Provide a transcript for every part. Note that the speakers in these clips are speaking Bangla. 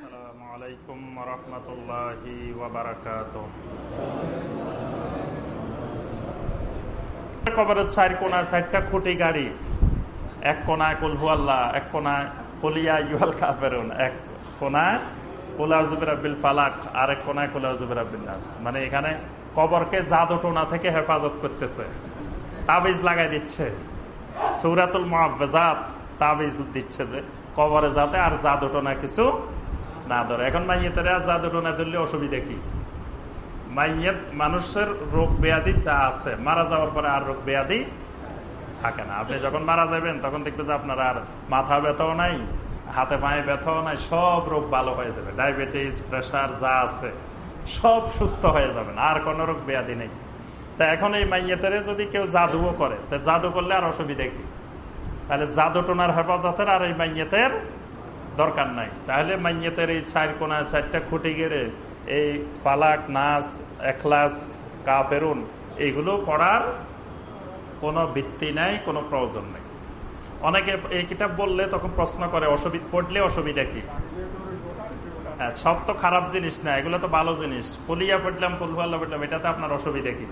আর এক মানে এখানে কবরকে জাদু টোনা থেকে হেফাজত করতেছে। তাবিজ লাগাই দিচ্ছে। সৌরাতুল মহাবেজাত তাবিজ দিচ্ছে যে কবরে যাতে আর জাদু টোনা কিছু না ধরে। এখন মাইয়েতেরা জাদু টোনা ধরলে অসুবিধা কি? মাইয়েত মানুষের রোগ ব্যাধি যা আছে, মারা যাওয়ার পরে আর রোগ ব্যাধি থাকে না। আপনি যখন মারা যাবেন, তখন দেখবেন যে আপনার আর মাথা ব্যথাও নাই, হাতে পায়ে ব্যথাও নাই, সব রোগ ভালো হয়ে যাবে। ডায়াবেটিস, প্রেশার যা আছে, সব সুস্থ হয়ে যাবেন আর কোন রোগ ব্যাধি নেই। তা এখন এই মাইয়েতেরে যদি কেউ জাদুও করে, তা জাদু করলে আর অসুবিধা কি? তাহলে জাদু টোনার হেফাজতের আর এই মাইয়েতের দরকার নাই। তাহলে মাইয়েতের এই চার কোনা, চারটা খুঁটি গেড়ে এই পালাক, নাচ, এখলাস কাফেরুন এইগুলো পড়ার কোনো ভিত্তি নাই, কোনো প্রয়োজন নেই। অনেকে এই কিতাব বললে তখন প্রশ্ন করে, অসুবিধা, পড়লে অসুবিধা কি? হ্যাঁ সব তো খারাপ জিনিস না, এগুলো তো ভালো জিনিস। পুলিয়া পড়লাম কুলহুয়াল্লা পড়লাম, এটাতে আপনার অসুবিধা কি?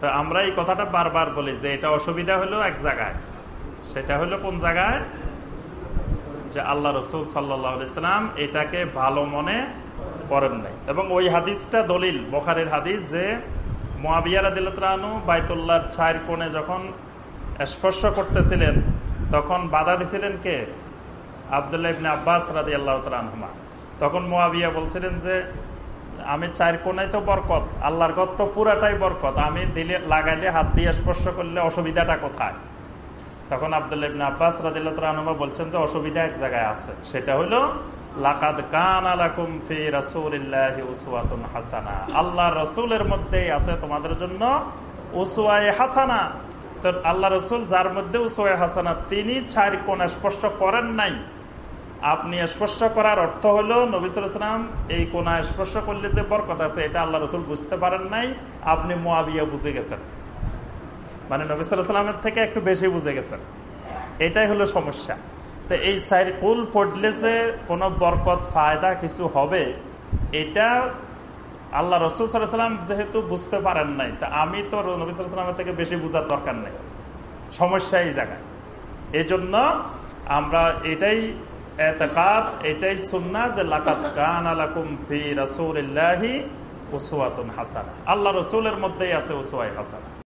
তো আমরা এই কথাটা বারবার বলি যে এটা অসুবিধা হলো এক জায়গায়, সেটা হলো কোন জায়গায়? যে আল্লাহ রসুল সাল্লাম এটাকে ভালো মনে করেন নাই। এবং ওই হাদিসটা দলিল, বখারের হাদিস যে মোয়াবিয়ারা দিলতানু বাইতুল্লাহর ছায়ের কোণে যখন স্পর্শ করতেছিলেন, তখন বাধা দিছিলেন কে? আবদুল্লাহ ইবনে আব্বাস রাদি আল্লাহ তালহমা তখন মোয়াবিয়া বলছিলেন যে, আমি চার কোনায় তো বরকত, আল্লাহর গত তো পুরাটাই বরকত, আমি দিলে, লাগাইলে, হাত দিয়ে স্পর্শ করলে অসুবিধাটা কোথায়? তখন আবদুল্লাহ ইবনে আব্বাস রাদিল্লাহমা বলছেন যে অসুবিধা এক জায়গায় আছে। সেটা হলো, লাকাদ কান আলাকুম ফি রাসূলিল্লাহি উসওয়াতুন হাসানা। আল্লাহ রসুলের মধ্যেই আছে তোমাদের জন্য উসওয়ায়ে হাসানা। তো আল্লাহ রসুল যার মধ্যে উসওয়ায়ে হাসানা, তিনি চার কোণ স্পর্শ করেন নাই। আপনি স্পর্শ করার অর্থ হলো নবিসাম এই কোনা স্পর্শ করলে যে বরকত আছে, এটা আল্লাহ রসুল বুঝতে পারেন নাই। আপনি মোয়াবিয়া বুঝে গেছেন। মানে নবিসামের থেকে একটু বেশি বুঝে গেছেন। এটাই হলো সমস্যা। তো এই সাইর কুল পড়লে যে কোনো বরকত, ফায়দা কিছু হবে, এটা আল্লাহ রসুল সাল্লাম যেহেতু বুঝতে পারেন নাই, তা আমি তো নবী সাল্লামের থেকে বেশি বুঝার দরকার নেই। সমস্যা এই জায়গায়। এই জন্য আমরা এটাই এতকাত, এটাই সুন্না যে লাকাত কান আলাকুম ফি রাসূলিল্লাহি উসওয়াতুন হাসানা। আল্লাহ রসুলের মধ্যেই আছে উসওয়াই হাসানা।